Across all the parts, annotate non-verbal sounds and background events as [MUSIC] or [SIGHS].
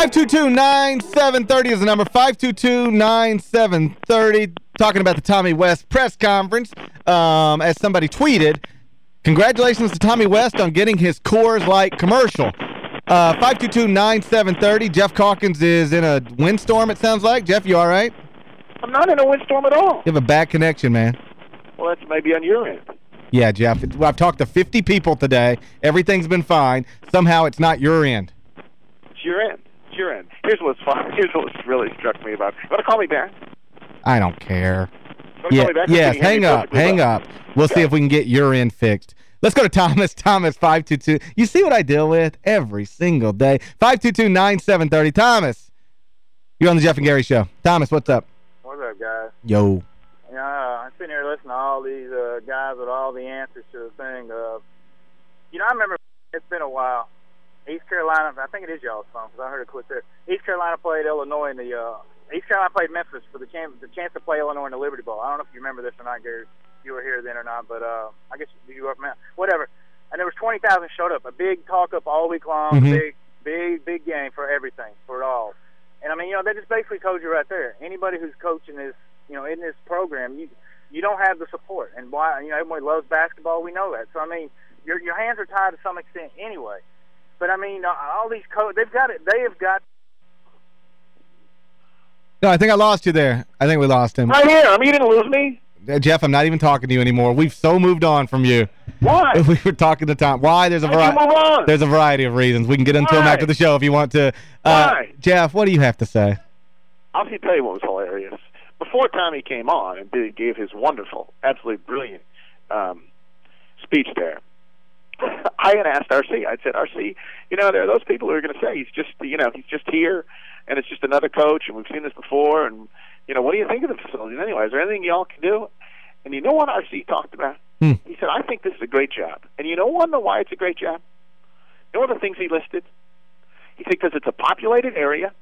522-9730 is the number. 522-9730. Talking about the Tommy West press conference. Um, as somebody tweeted, congratulations to Tommy West on getting his Coors Light commercial. Uh, 522-9730. Geoff Calkins is in a windstorm, it sounds like. Geoff, you all right? I'm not in a windstorm at all. You have a bad connection, man. Well, that's maybe on your end. Yeah, Geoff. I've talked to 50 people today. Everything's been fine. Somehow it's not your end. It's your end. It's your end. Here's what's fun. [LAUGHS] Here's what's really struck me about. You want to call me back? I don't care. Yeah, yes, hang up. Hang well? up. We'll yeah. see if we can get your end fixed. Let's go to Thomas. [LAUGHS] Thomas, 522. You see what I deal with every single day. 522-9730. Thomas, you're on the Geoff and Gary Show. Thomas, what's up? What's up, guys? Yo. Yeah, I'm sitting here listening to all these uh, guys with all the answers to the thing. Uh, you know, I remember it's been a while. East Carolina, I think it is y'all's phone because I heard a clip there. East Carolina played Illinois in the uh, East Carolina played Memphis for the chance the chance to play Illinois in the Liberty Bowl. I don't know if you remember this or not, Gary. You were here then or not, but uh, I guess you were whatever. And there was twenty thousand showed up. A big talk up all week long. Mm-hmm. Big, big, big game for everything, for it all. And I mean, you know, they just basically told you right there. Anybody who's coaching this, you know, in this program, you you don't have the support. And why? You know, everybody loves basketball. We know that. So I mean, your your hands are tied to some extent anyway. But I mean, all these co they've got it. They have got no, I think I lost you there. I think we lost him. Right here. I mean, you didn't lose me. Uh, Geoff, I'm not even talking to you anymore. We've so moved on from you. Why? [LAUGHS] We were talking to Tom. Why? There's a variety. There's a variety of reasons. We can get into Why? them after the show if you want to. Uh, Why? Geoff, what do you have to say? I'll tell you what was hilarious. Before Tommy came on and did, gave his wonderful, absolutely brilliant um, speech there, I had asked RC. I said, RC, you know, there are those people who are going to say he's just, you know, he's just here and it's just another coach, and we've seen this before. And you know, what do you think of the facilities anyway? Is there anything y'all can do? And you know what RC talked about? Hmm. He said, I think this is a great job. And you know one know why it's a great job? You know the things he listed? He said because it's a populated area,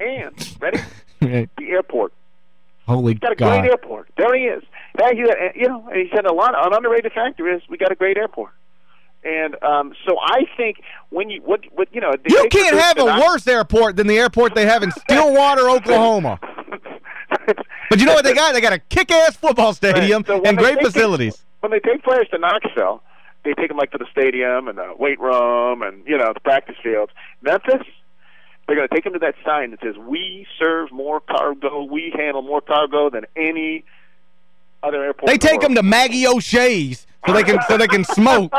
and ready, [LAUGHS] the airport. Holy He's got a God. great airport. There he is. Thank you. You know, he said a lot. An underrated factor is we got a great airport. And um, so I think when you what what you know you can't have a worse airport than the airport they have in [LAUGHS] Stillwater, Oklahoma. [LAUGHS] but you know what they got? They got a kick-ass football stadium right. so and great facilities. It, when they take players to Knoxville, they take them like to the stadium and the weight room and you know the practice fields. Memphis, they're going to take them to that sign that says "We serve more cargo, we handle more cargo than any other airport." They take them to Maggie O'Shea's so they can so they can [LAUGHS] smoke.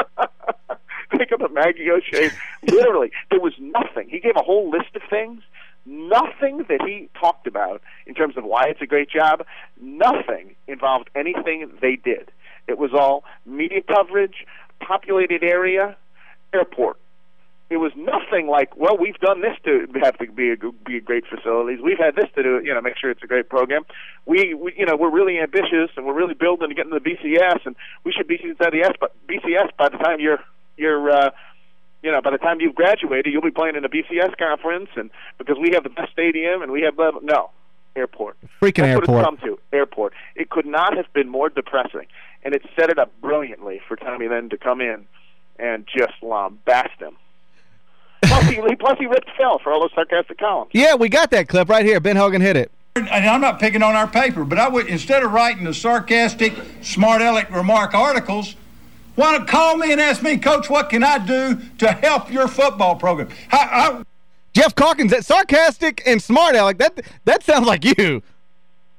Of Maggie O'Shea. [LAUGHS] Literally, there was nothing. He gave a whole list of things. Nothing that he talked about in terms of why it's a great job. Nothing involved anything they did. It was all media coverage, populated area, airport. It was nothing like, well, we've done this to have to be a, be a great facilities. We've had this to do, you know, make sure it's a great program. We, we, you know, we're really ambitious and we're really building to get into the BCS, and we should be inside the S, but BCS by the time you're you're uh, you know by the time you've graduated, you'll be playing in a BCS conference, and because we have the best stadium and we have the no airport. Freaking That's airport. What it's come to airport. It could not have been more depressing, and it set it up brilliantly for Tommy then to come in and just lambast him. plus, he, plus, he ripped Phil for all those sarcastic columns. Yeah, we got that clip right here. Ben Hogan hit it. And I'm not picking on our paper, but I would instead of writing the sarcastic, smart aleck remark articles, why don't call me and ask me, Coach, what can I do to help your football program? I, I, Geoff Calkins, that sarcastic and smart Alec. That that sounds like you.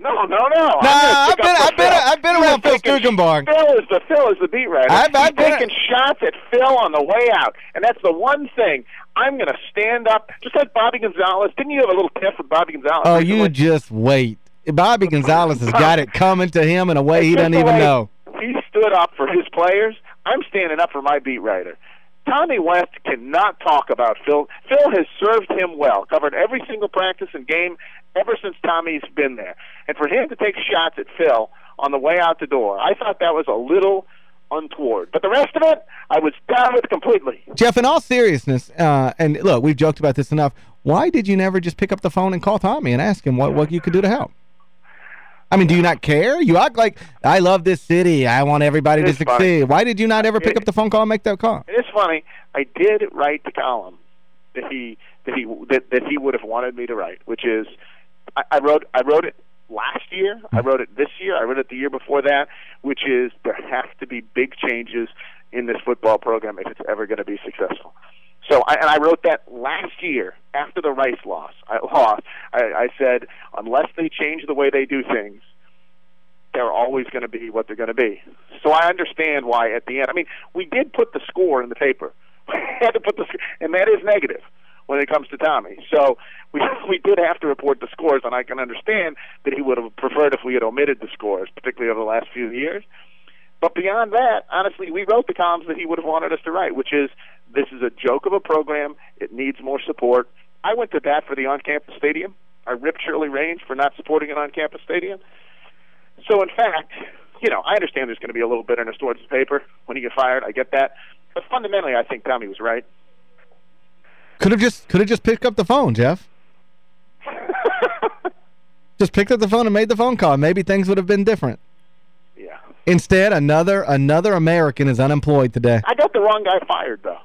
No, no, no. Nah, I've been, I've been, I've been around Phil Stukenborg. Phil is the Phil is the beat writer. I've, I've He's taking shots at Phil on the way out, and that's the one thing I'm going to stand up. Just like Bobby Gonzalez. Didn't you have a little tiff with Bobby Gonzalez? Oh, recently? you just wait. Bobby Gonzalez has got it coming to him in a way he doesn't even know. He stood up for his players. I'm standing up for my beat writer. Tommy West cannot talk about Phil. Phil has served him well, covered every single practice and game ever since Tommy's been there. And for him to take shots at Phil on the way out the door, I thought that was a little untoward. But the rest of it, I was down with completely. Geoff, in all seriousness, uh, and look, we've joked about this enough, why did you never just pick up the phone and call Tommy and ask him what, what you could do to help? I mean, do you not care? You act like, I love this city. I want everybody to succeed. Funny. Why did you not ever pick it, up the phone call and make that call? It is funny. I did write the column that he that he that, that he would have wanted me to write, which is I, I wrote I wrote it last year, I wrote it this year, I wrote it the year before that, which is there have to be big changes in this football program if it's ever going to be successful. So, I, and I wrote that last year after the Rice loss. I [LAUGHS] lost. I, I said unless they change the way they do things, they're always going to be what they're going to be. So I understand why at the end. I mean, we did put the score in the paper. [LAUGHS] We had to put the, and that is negative when it comes to Tommy. So we [LAUGHS] we did have to report the scores, and I can understand that he would have preferred if we had omitted the scores, particularly over the last few years. But beyond that, honestly, we wrote the columns that he would have wanted us to write, which is this is a joke of a program. It needs more support. I went to bat for the on-campus stadium. I ripped Shirley Raines for not supporting an on-campus stadium. So, in fact, you know, I understand there's going to be a little bitterness towards the paper when you get fired. I get that, but fundamentally, I think Tommy was right. Could have just could have just picked up the phone, Geoff. [LAUGHS] just picked up the phone and made the phone call. Maybe things would have been different. Yeah. Instead, another another American is unemployed today. I got the wrong guy fired, though.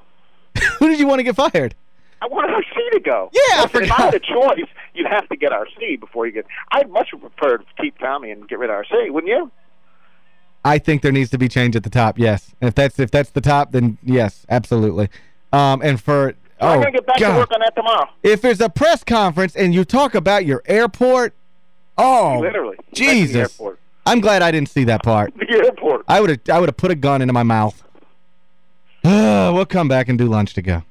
[LAUGHS] Who did you want to get fired? I wanted RC to go. Yeah, I if I forgot. had a choice, you'd have to get RC before you get. I'd much prefer to keep Tommy and get rid of RC, wouldn't you? I think there needs to be change at the top, yes. And if that's if that's the top, then yes, absolutely. Um, and for oh I'm gonna get back God. to work on that tomorrow. If there's a press conference and you talk about your airport, oh Literally. He went to the Jesus. I'm glad I didn't see that part. [LAUGHS] The airport. I would have I would have put a gun into my mouth. [SIGHS] we'll come back and do lunch to go.